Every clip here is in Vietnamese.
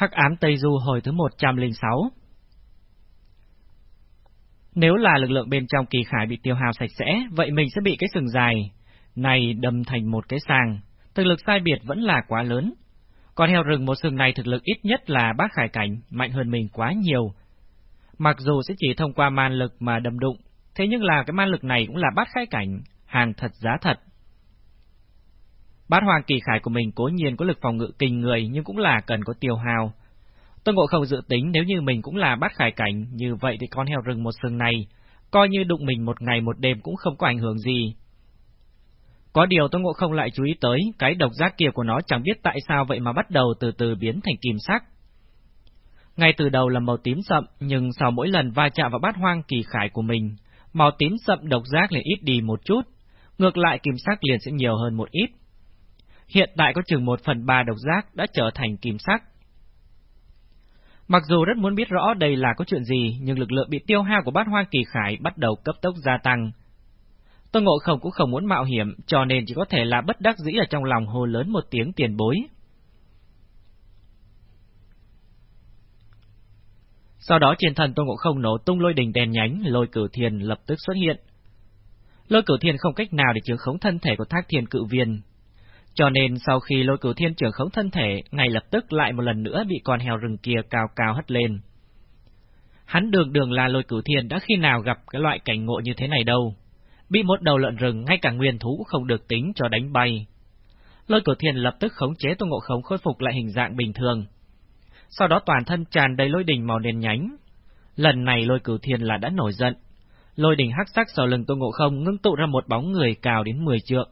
Hắc ám Tây Du hồi thứ 106 Nếu là lực lượng bên trong kỳ khải bị tiêu hao sạch sẽ, vậy mình sẽ bị cái sừng dài này đâm thành một cái sàng. Thực lực sai biệt vẫn là quá lớn. Còn heo rừng một sừng này thực lực ít nhất là bác khải cảnh, mạnh hơn mình quá nhiều. Mặc dù sẽ chỉ thông qua man lực mà đâm đụng, thế nhưng là cái man lực này cũng là bát khải cảnh, hàng thật giá thật. Bát hoàng kỳ khải của mình cố nhiên có lực phòng ngự kinh người nhưng cũng là cần có tiêu hao. Tôn Ngộ Không dự tính nếu như mình cũng là bát khải cảnh, như vậy thì con heo rừng một sừng này, coi như đụng mình một ngày một đêm cũng không có ảnh hưởng gì. Có điều Tôn Ngộ Không lại chú ý tới, cái độc giác kia của nó chẳng biết tại sao vậy mà bắt đầu từ từ biến thành kim sắc. Ngay từ đầu là màu tím sậm, nhưng sau mỗi lần va chạm vào bát hoang kỳ khải của mình, màu tím sậm độc giác liền ít đi một chút, ngược lại kim sắc liền sẽ nhiều hơn một ít. Hiện tại có chừng một phần ba độc giác đã trở thành kim sắc. Mặc dù rất muốn biết rõ đây là có chuyện gì, nhưng lực lượng bị tiêu hao của bát hoang kỳ khải bắt đầu cấp tốc gia tăng. Tôn Ngộ Không cũng không muốn mạo hiểm, cho nên chỉ có thể là bất đắc dĩ ở trong lòng hô lớn một tiếng tiền bối. Sau đó trên thần Tôn Ngộ Không nổ tung lôi đình đèn nhánh, lôi cửu thiền lập tức xuất hiện. Lôi cửu thiên không cách nào để chứa khống thân thể của thác thiền cự viên, cho nên sau khi lôi cửu thiên trưởng khống thân thể, ngay lập tức lại một lần nữa bị con heo rừng kia cao cao hất lên. Hắn đường đường là lôi cửu thiên đã khi nào gặp cái loại cảnh ngộ như thế này đâu. Bị một đầu lợn rừng ngay cả nguyên thú cũng không được tính cho đánh bay. Lôi cửu thiên lập tức khống chế tôn ngộ khống khôi phục lại hình dạng bình thường. Sau đó toàn thân tràn đầy lôi đình màu đen nhánh. Lần này lôi cửu thiên là đã nổi giận. Lôi đình hắc sắc sau lưng tôn ngộ không ngưng tụ ra một bóng người cao đến 10 trượng.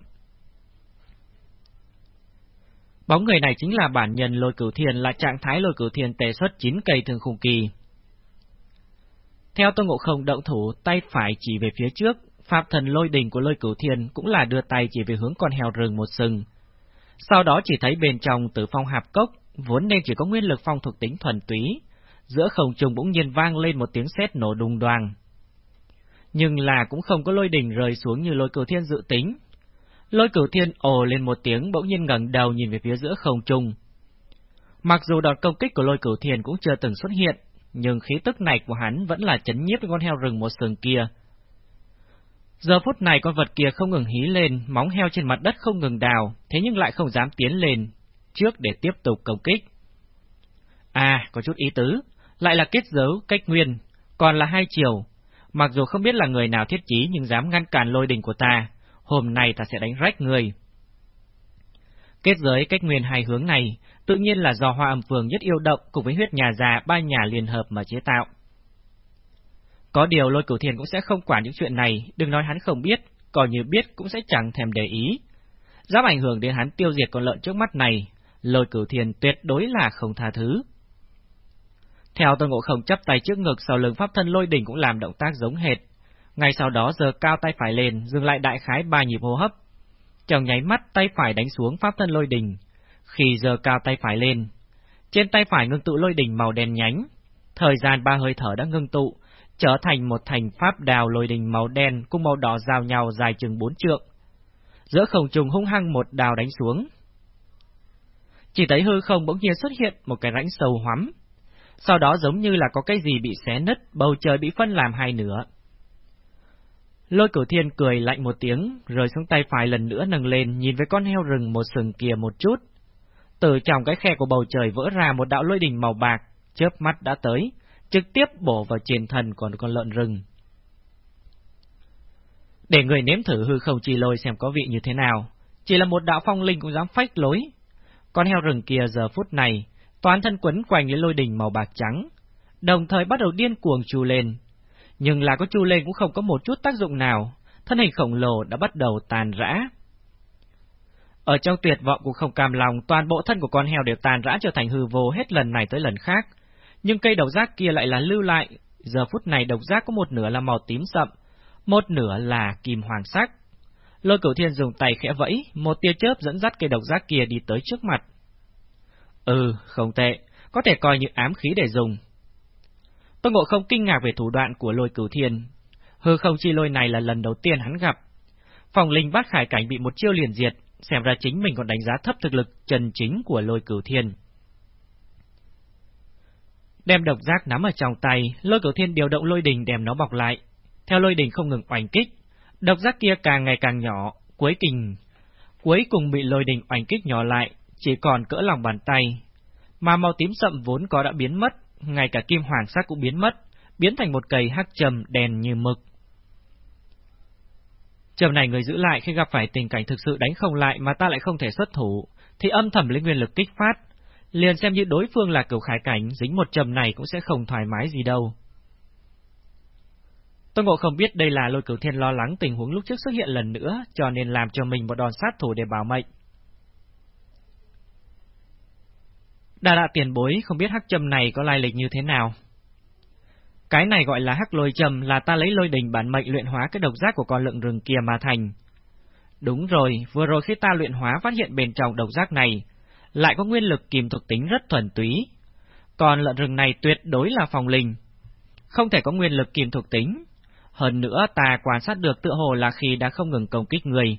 Bóng người này chính là bản nhân lôi cửu thiền, là trạng thái lôi cửu thiền tề xuất 9 cây thường khủng kỳ. Theo Tô Ngộ Không động thủ, tay phải chỉ về phía trước, Pháp thần lôi đình của lôi cửu thiền cũng là đưa tay chỉ về hướng con heo rừng một sừng. Sau đó chỉ thấy bên trong tử phong hạp cốc, vốn nên chỉ có nguyên lực phong thuộc tính thuần túy, giữa không trùng bỗng nhiên vang lên một tiếng sét nổ đùng đoàng. Nhưng là cũng không có lôi đình rơi xuống như lôi cửu thiên dự tính, Lôi cửu thiên ồ lên một tiếng bỗng nhiên ngẩng đầu nhìn về phía giữa không trung. Mặc dù đòn công kích của lôi cửu thiên cũng chưa từng xuất hiện, nhưng khí tức này của hắn vẫn là chấn nhiếp con heo rừng một sừng kia. Giờ phút này con vật kia không ngừng hí lên, móng heo trên mặt đất không ngừng đào, thế nhưng lại không dám tiến lên, trước để tiếp tục công kích. À, có chút ý tứ, lại là kết dấu, cách nguyên, còn là hai chiều. Mặc dù không biết là người nào thiết trí nhưng dám ngăn cản lôi đình của ta, hôm nay ta sẽ đánh rách người. Kết giới cách nguyên hai hướng này, tự nhiên là do hoa âm phường nhất yêu động cùng với huyết nhà già ba nhà liên hợp mà chế tạo. Có điều lôi cửu thiền cũng sẽ không quản những chuyện này, đừng nói hắn không biết, còn như biết cũng sẽ chẳng thèm để ý. Dám ảnh hưởng đến hắn tiêu diệt con lợn trước mắt này, lôi cửu thiền tuyệt đối là không tha thứ. Theo tôn ngộ không chấp tay trước ngực sau lưng pháp thân lôi đỉnh cũng làm động tác giống hệt, ngay sau đó giơ cao tay phải lên, dừng lại đại khái ba nhịp hô hấp. Trong nháy mắt tay phải đánh xuống pháp thân lôi đình. Khi giơ cao tay phải lên, trên tay phải ngưng tụ lôi đình màu đen nhánh. Thời gian ba hơi thở đã ngưng tụ, trở thành một thành pháp đào lôi đình màu đen cùng màu đỏ giao nhau dài chừng bốn trượng. Giữa không trùng hung hăng một đào đánh xuống. Chỉ thấy hư không bỗng nhiên xuất hiện một cái rãnh sâu hoắm. Sau đó giống như là có cái gì bị xé nứt, bầu trời bị phân làm hai nửa. Lôi cửu thiên cười lạnh một tiếng, rồi xuống tay phải lần nữa nâng lên, nhìn với con heo rừng một sừng kia một chút. Từ trong cái khe của bầu trời vỡ ra một đạo lôi đỉnh màu bạc, chớp mắt đã tới, trực tiếp bổ vào trên thần của con lợn rừng. Để người nếm thử hư không chi lôi xem có vị như thế nào, chỉ là một đạo phong linh cũng dám phách lối. Con heo rừng kia giờ phút này, toàn thân quấn quanh lấy lôi đỉnh màu bạc trắng, đồng thời bắt đầu điên cuồng trù lên, nhưng là có chu lên cũng không có một chút tác dụng nào, thân hình khổng lồ đã bắt đầu tàn rã. Ở trong tuyệt vọng cũng không cam lòng, toàn bộ thân của con heo đều tàn rã trở thành hư vô hết lần này tới lần khác. Nhưng cây độc giác kia lại là lưu lại, giờ phút này độc giác có một nửa là màu tím sậm, một nửa là kim hoàng sắc. Lôi cửu thiên dùng tay khẽ vẫy, một tia chớp dẫn dắt cây độc giác kia đi tới trước mặt. Ừ, không tệ, có thể coi như ám khí để dùng, Tôn Ngộ không kinh ngạc về thủ đoạn của lôi cửu thiên. Hư không chi lôi này là lần đầu tiên hắn gặp. Phòng linh bát khải cảnh bị một chiêu liền diệt, xem ra chính mình còn đánh giá thấp thực lực chân chính của lôi cửu thiên. Đem độc giác nắm ở trong tay, lôi cửu thiên điều động lôi đình đem nó bọc lại. Theo lôi đình không ngừng oanh kích, độc giác kia càng ngày càng nhỏ, cuối kình cuối cùng bị lôi đình oanh kích nhỏ lại, chỉ còn cỡ lòng bàn tay. Mà màu tím sậm vốn có đã biến mất, ngay cả kim hoàng sắc cũng biến mất, biến thành một cây hắc trầm đèn như mực. Trầm này người giữ lại khi gặp phải tình cảnh thực sự đánh không lại mà ta lại không thể xuất thủ, thì âm thầm lấy nguyên lực kích phát, liền xem như đối phương là cửu khải cảnh, dính một trầm này cũng sẽ không thoải mái gì đâu. Tôn Ngộ không biết đây là lôi cửu thiên lo lắng tình huống lúc trước xuất hiện lần nữa, cho nên làm cho mình một đòn sát thủ để bảo mệnh. Đà đạ tiền bối không biết hắc châm này có lai lịch như thế nào. Cái này gọi là hắc lôi châm là ta lấy lôi đình bản mệnh luyện hóa cái độc giác của con lượng rừng kia mà thành. Đúng rồi, vừa rồi khi ta luyện hóa phát hiện bên trong độc giác này, lại có nguyên lực kìm thuộc tính rất thuần túy. Còn lợn rừng này tuyệt đối là phòng linh, không thể có nguyên lực kìm thuộc tính. Hơn nữa ta quan sát được tựa hồ là khi đã không ngừng công kích người,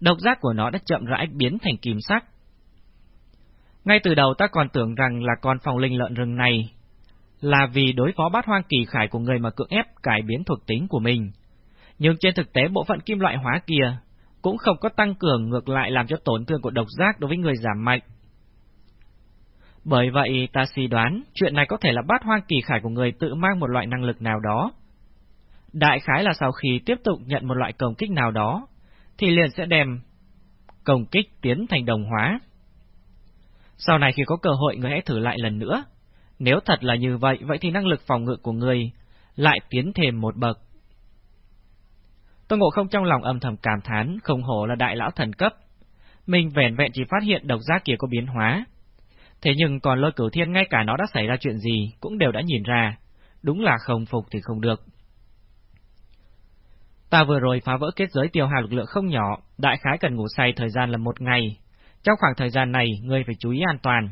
độc giác của nó đã chậm rãi biến thành kim sắc. Ngay từ đầu ta còn tưởng rằng là con phòng linh lợn rừng này là vì đối phó bát hoang kỳ khải của người mà cưỡng ép cải biến thuộc tính của mình. Nhưng trên thực tế bộ phận kim loại hóa kia cũng không có tăng cường ngược lại làm cho tổn thương của độc giác đối với người giảm mạnh. Bởi vậy ta suy đoán chuyện này có thể là bát hoang kỳ khải của người tự mang một loại năng lực nào đó. Đại khái là sau khi tiếp tục nhận một loại công kích nào đó, thì liền sẽ đem công kích tiến thành đồng hóa. Sau này khi có cơ hội người hãy thử lại lần nữa. Nếu thật là như vậy, vậy thì năng lực phòng ngự của người lại tiến thêm một bậc. Tôn Ngộ không trong lòng âm thầm cảm thán, không hổ là đại lão thần cấp. Mình vẻn vẹn chỉ phát hiện độc giác kia có biến hóa. Thế nhưng còn lôi cửu thiên ngay cả nó đã xảy ra chuyện gì cũng đều đã nhìn ra. Đúng là không phục thì không được. Ta vừa rồi phá vỡ kết giới tiêu hào lực lượng không nhỏ, đại khái cần ngủ say thời gian là một ngày. Trong khoảng thời gian này, ngươi phải chú ý an toàn.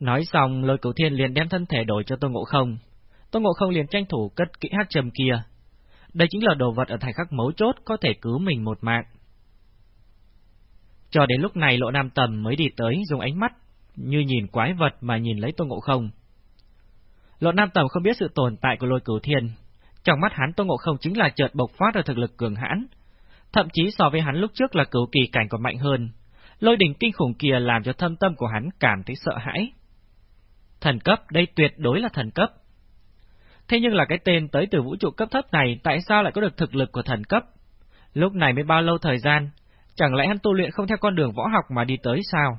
Nói xong, lôi cửu thiên liền đem thân thể đổi cho Tô Ngộ Không. Tô Ngộ Không liền tranh thủ cất kỹ hát trầm kia. Đây chính là đồ vật ở thời khắc mấu chốt có thể cứu mình một mạng. Cho đến lúc này lộ nam tầm mới đi tới dùng ánh mắt như nhìn quái vật mà nhìn lấy Tô Ngộ Không. Lộ nam tầm không biết sự tồn tại của lôi cửu thiên. Trong mắt hắn Tô Ngộ Không chính là chợt bộc phát ra thực lực cường hãn. Thậm chí so với hắn lúc trước là cửu kỳ cảnh còn mạnh hơn. Lôi đỉnh kinh khủng kia làm cho thâm tâm của hắn cảm thấy sợ hãi. Thần cấp, đây tuyệt đối là thần cấp. Thế nhưng là cái tên tới từ vũ trụ cấp thấp này tại sao lại có được thực lực của thần cấp? Lúc này mới bao lâu thời gian, chẳng lẽ hắn tu luyện không theo con đường võ học mà đi tới sao?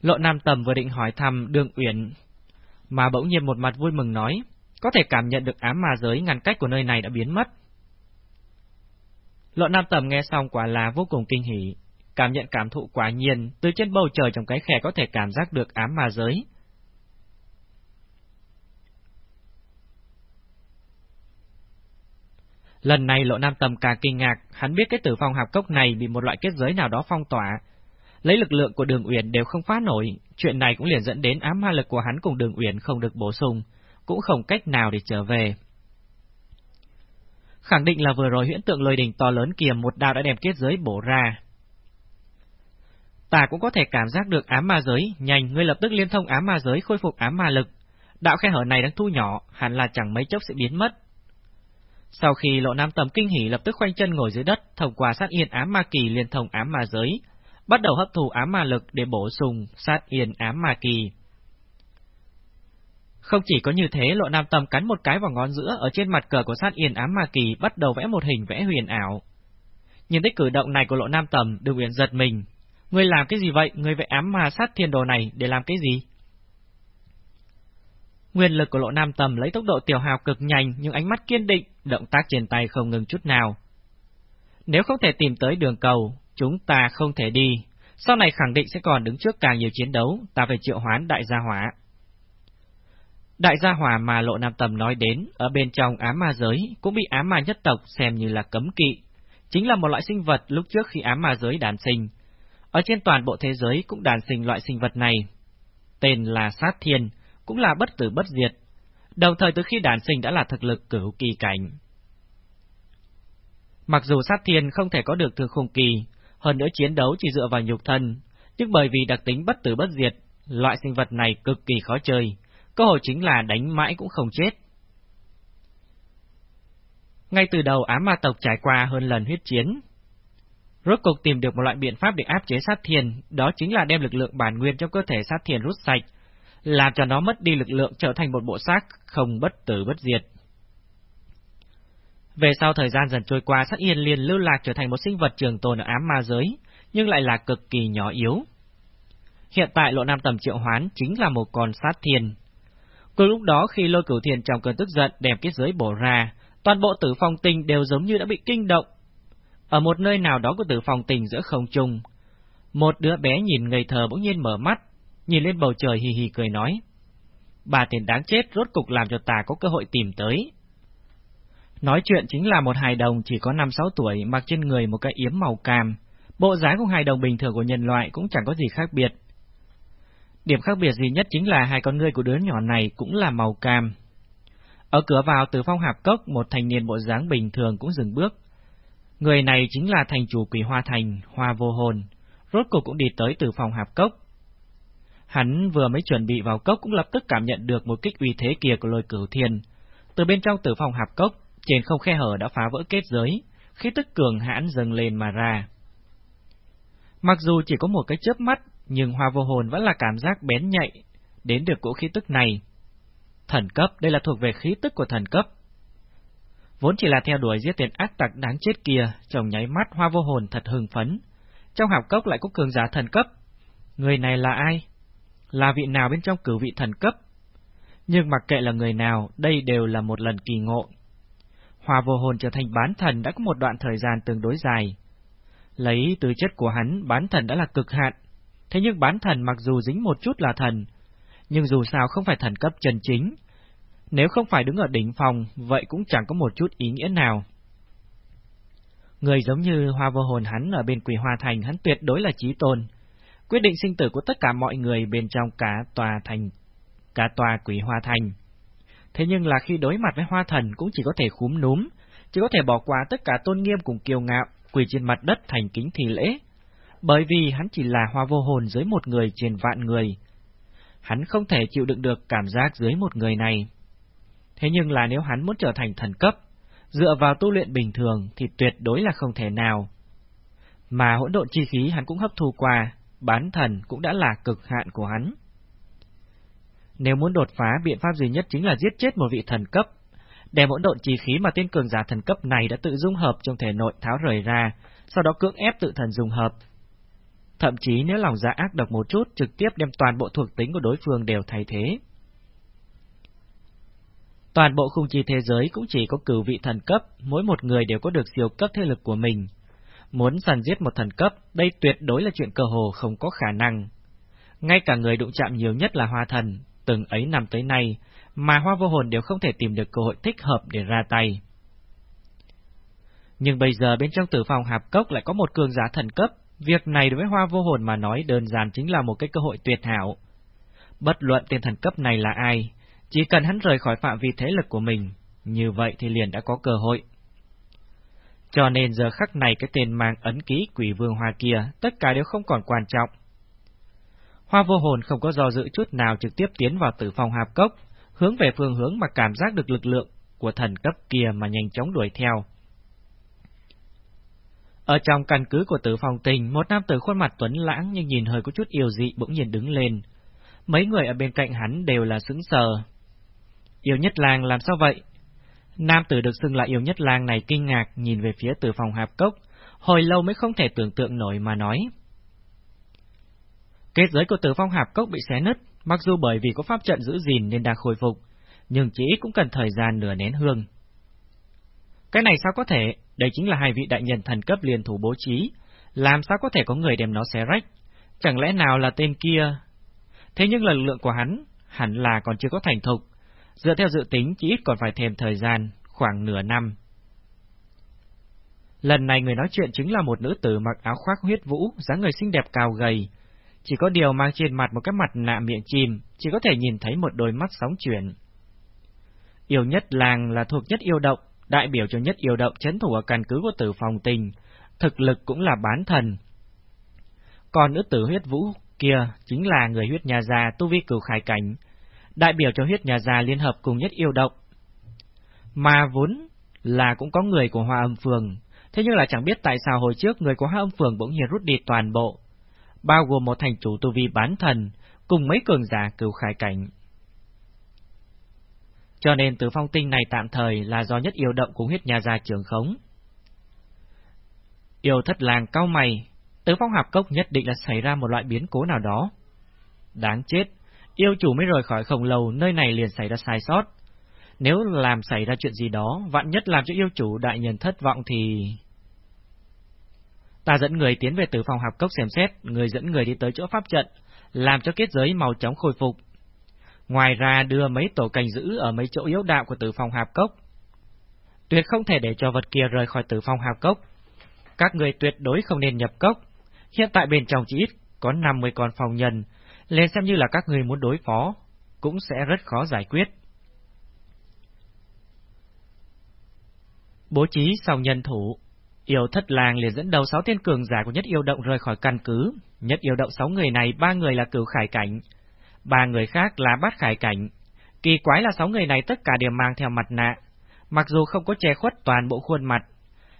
Lộ Nam Tầm vừa định hỏi thăm Đường Uyển, mà bỗng nhiên một mặt vui mừng nói, có thể cảm nhận được ám ma giới ngăn cách của nơi này đã biến mất. Lộ Nam Tầm nghe xong quả là vô cùng kinh hỉ, cảm nhận cảm thụ quả nhiên, từ trên bầu trời trong cái khe có thể cảm giác được ám ma giới. Lần này lộ nam tầm càng kinh ngạc, hắn biết cái tử phong hạp cốc này bị một loại kết giới nào đó phong tỏa. Lấy lực lượng của đường uyển đều không phá nổi, chuyện này cũng liền dẫn đến ám ma lực của hắn cùng đường uyển không được bổ sung, cũng không cách nào để trở về. Khẳng định là vừa rồi huyễn tượng lôi đỉnh to lớn kia một đao đã đem kết giới bổ ra. Ta cũng có thể cảm giác được ám ma giới, nhanh, ngươi lập tức liên thông ám ma giới khôi phục ám ma lực. Đạo khe hở này đang thu nhỏ, hẳn là chẳng mấy chốc sẽ biến mất. Sau khi lộ nam tầm kinh hỉ lập tức khoanh chân ngồi dưới đất, thông qua sát yên ám ma kỳ liên thông ám ma giới, bắt đầu hấp thụ ám ma lực để bổ sung sát yên ám ma kỳ. Không chỉ có như thế, lộ nam tầm cắn một cái vào ngón giữa ở trên mặt cờ của sát yên ám ma kỳ bắt đầu vẽ một hình vẽ huyền ảo. Nhìn thấy cử động này của lộ nam tầm, đường uyển giật mình. Ngươi làm cái gì vậy? Ngươi vẽ ám ma sát thiên đồ này để làm cái gì? Nguyên lực của lộ nam tầm lấy tốc độ tiểu hào cực nhanh nhưng ánh mắt kiên định, động tác trên tay không ngừng chút nào. Nếu không thể tìm tới đường cầu, chúng ta không thể đi. Sau này khẳng định sẽ còn đứng trước càng nhiều chiến đấu, ta phải triệu hoán đại gia hỏa. Đại gia hòa mà lộ nam tầm nói đến, ở bên trong ám ma giới, cũng bị ám ma nhất tộc xem như là cấm kỵ. Chính là một loại sinh vật lúc trước khi ám ma giới đàn sinh. Ở trên toàn bộ thế giới cũng đàn sinh loại sinh vật này. Tên là sát thiên, cũng là bất tử bất diệt, đồng thời từ khi đàn sinh đã là thực lực cửu kỳ cảnh. Mặc dù sát thiên không thể có được thương khung kỳ, hơn nữa chiến đấu chỉ dựa vào nhục thân, nhưng bởi vì đặc tính bất tử bất diệt, loại sinh vật này cực kỳ khó chơi, cơ hội chính là đánh mãi cũng không chết. Ngay từ đầu ám ma tộc trải qua hơn lần huyết chiến, rốt cục tìm được một loại biện pháp để áp chế sát thiền, đó chính là đem lực lượng bản nguyên trong cơ thể sát thiền rút sạch, làm cho nó mất đi lực lượng trở thành một bộ xác không bất tử bất diệt. Về sau thời gian dần trôi qua, sát yên liền lưu lạc trở thành một sinh vật trường tồn ở ám ma giới, nhưng lại là cực kỳ nhỏ yếu. Hiện tại lộ nam tầm triệu hoán chính là một con sát thiền. Cùng lúc đó khi lôi cửu thiền trong cơn tức giận đem kết giới bổ ra, toàn bộ tử phong tình đều giống như đã bị kinh động. Ở một nơi nào đó của tử phong tình giữa không trung, một đứa bé nhìn ngây thờ bỗng nhiên mở mắt, nhìn lên bầu trời hì hì cười nói. Bà tiền đáng chết rốt cục làm cho ta có cơ hội tìm tới. Nói chuyện chính là một hài đồng chỉ có 5-6 tuổi mặc trên người một cái yếm màu cam. Bộ dáng của hài đồng bình thường của nhân loại cũng chẳng có gì khác biệt. Điểm khác biệt duy nhất chính là hai con ngươi của đứa nhỏ này cũng là màu cam. Ở cửa vào từ phong hạp cốc, một thanh niên bộ dáng bình thường cũng dừng bước. Người này chính là thành chủ quỷ hoa thành, hoa vô hồn. Rốt cuộc cũng đi tới từ phòng hạp cốc. Hắn vừa mới chuẩn bị vào cốc cũng lập tức cảm nhận được một kích uy thế kia của lôi cửu thiên. Từ bên trong tử phòng hạp cốc, trên không khe hở đã phá vỡ kết giới, khí tức cường hãn dâng lên mà ra. Mặc dù chỉ có một cái chớp mắt, nhưng hoa vô hồn vẫn là cảm giác bén nhạy, đến được cỗ khí tức này. Thần cấp, đây là thuộc về khí tức của thần cấp. Vốn chỉ là theo đuổi giết tiền ác tặc đáng chết kia, chồng nháy mắt hoa vô hồn thật hưng phấn. Trong hạp cốc lại có cường giả thần cấp. Người này là ai? Là vị nào bên trong cử vị thần cấp? Nhưng mặc kệ là người nào, đây đều là một lần kỳ ngộ. Hòa vô hồn trở thành bán thần đã có một đoạn thời gian tương đối dài. Lấy từ chất của hắn, bán thần đã là cực hạn. Thế nhưng bán thần mặc dù dính một chút là thần, nhưng dù sao không phải thần cấp chân chính. Nếu không phải đứng ở đỉnh phòng, vậy cũng chẳng có một chút ý nghĩa nào. Người giống như hoa vô hồn hắn ở bên quỷ hoa thành hắn tuyệt đối là trí tôn. Quyết định sinh tử của tất cả mọi người bên trong cả tòa thành, cả tòa quỷ hoa thành. Thế nhưng là khi đối mặt với hoa thần cũng chỉ có thể khúm núm, chỉ có thể bỏ qua tất cả tôn nghiêm cùng kiêu ngạo, quỳ trên mặt đất thành kính thì lễ. Bởi vì hắn chỉ là hoa vô hồn dưới một người trên vạn người. Hắn không thể chịu đựng được cảm giác dưới một người này. Thế nhưng là nếu hắn muốn trở thành thần cấp, dựa vào tu luyện bình thường thì tuyệt đối là không thể nào. Mà hỗn độn chi khí hắn cũng hấp thu qua, bán thần cũng đã là cực hạn của hắn. Nếu muốn đột phá, biện pháp duy nhất chính là giết chết một vị thần cấp, đem hỗn độn chi khí mà tiên cường giả thần cấp này đã tự dung hợp trong thể nội tháo rời ra, sau đó cưỡng ép tự thần dung hợp. Thậm chí nếu lòng dạ ác độc một chút, trực tiếp đem toàn bộ thuộc tính của đối phương đều thay thế. Toàn bộ khung chi thế giới cũng chỉ có cửu vị thần cấp, mỗi một người đều có được siêu cấp thế lực của mình. Muốn săn giết một thần cấp, đây tuyệt đối là chuyện cơ hồ không có khả năng. Ngay cả người đụng chạm nhiều nhất là hoa thần, từng ấy năm tới nay, mà hoa vô hồn đều không thể tìm được cơ hội thích hợp để ra tay. Nhưng bây giờ bên trong tử phòng hạp cốc lại có một cường giả thần cấp, việc này đối với hoa vô hồn mà nói đơn giản chính là một cái cơ hội tuyệt hảo. Bất luận tên thần cấp này là ai, chỉ cần hắn rời khỏi phạm vi thế lực của mình, như vậy thì liền đã có cơ hội. Cho nên giờ khắc này cái tên mang ấn ký quỷ vương hoa kia, tất cả đều không còn quan trọng. Hoa vô hồn không có do dự chút nào trực tiếp tiến vào tử phòng hạp cốc, hướng về phương hướng mà cảm giác được lực lượng của thần cấp kia mà nhanh chóng đuổi theo. Ở trong căn cứ của tử phòng tình, một nam tử khuôn mặt tuấn lãng nhưng nhìn hơi có chút yêu dị bỗng nhiên đứng lên. Mấy người ở bên cạnh hắn đều là sững sờ. Yêu nhất Làng làm sao vậy? Nam tử được xưng là yêu nhất Làng này kinh ngạc nhìn về phía tử phòng hạp cốc, hồi lâu mới không thể tưởng tượng nổi mà nói. Kết giới của tử phong hạp cốc bị xé nứt, mặc dù bởi vì có pháp trận giữ gìn nên đang khôi phục, nhưng chỉ cũng cần thời gian nửa nén hương. Cái này sao có thể, đây chính là hai vị đại nhân thần cấp liên thủ bố trí, làm sao có thể có người đem nó xé rách, chẳng lẽ nào là tên kia? Thế nhưng lực lượng của hắn, hẳn là còn chưa có thành thục, dựa theo dự tính chỉ ít còn phải thêm thời gian, khoảng nửa năm. Lần này người nói chuyện chính là một nữ tử mặc áo khoác huyết vũ, dáng người xinh đẹp cao gầy, chỉ có điều mang trên mặt một cái mặt nạ miệng chìm, chỉ có thể nhìn thấy một đôi mắt sóng chuyển. Yêu nhất làng là thuộc nhất yêu động, đại biểu cho nhất yêu động chấn thủ ở căn cứ của tử phòng tình, thực lực cũng là bán thần. Còn nữ tử huyết vũ kia chính là người huyết nhà già tu vi cửu khải cảnh, đại biểu cho huyết nhà già liên hợp cùng nhất yêu động. Mà vốn là cũng có người của Hoa Âm Phường, thế nhưng là chẳng biết tại sao hồi trước người của Hoa Âm Phường bỗng nhiên rút đi toàn bộ, bao gồm một thành chủ tu vi bán thần, cùng mấy cường giả cửu khải cảnh. Cho nên tử phong tinh này tạm thời là do nhất yêu động cùng huyết nhà gia trường khống. Yêu thất làng cao mày, tử phong hạp cốc nhất định là xảy ra một loại biến cố nào đó. Đáng chết, yêu chủ mới rời khỏi khổng lầu, nơi này liền xảy ra sai sót. Nếu làm xảy ra chuyện gì đó, vạn nhất làm cho yêu chủ đại nhân thất vọng thì... Ta dẫn người tiến về từ phòng hạp cốc xem xét, người dẫn người đi tới chỗ pháp trận, làm cho kết giới màu chóng khôi phục. Ngoài ra đưa mấy tổ canh giữ ở mấy chỗ yếu đạo của tử phòng hạp cốc. Tuyệt không thể để cho vật kia rời khỏi tử phòng hạp cốc. Các người tuyệt đối không nên nhập cốc. Hiện tại bên trong chỉ ít có 50 con phòng nhân, lên xem như là các người muốn đối phó, cũng sẽ rất khó giải quyết. Bố trí xong nhân thủ, Yêu thất làng liền dẫn đầu sáu tiên cường giả của nhất yêu động rời khỏi căn cứ. Nhất yêu động sáu người này, ba người là cửu khải cảnh, ba người khác là bát khải cảnh. Kỳ quái là sáu người này tất cả đều mang theo mặt nạ, mặc dù không có che khuất toàn bộ khuôn mặt,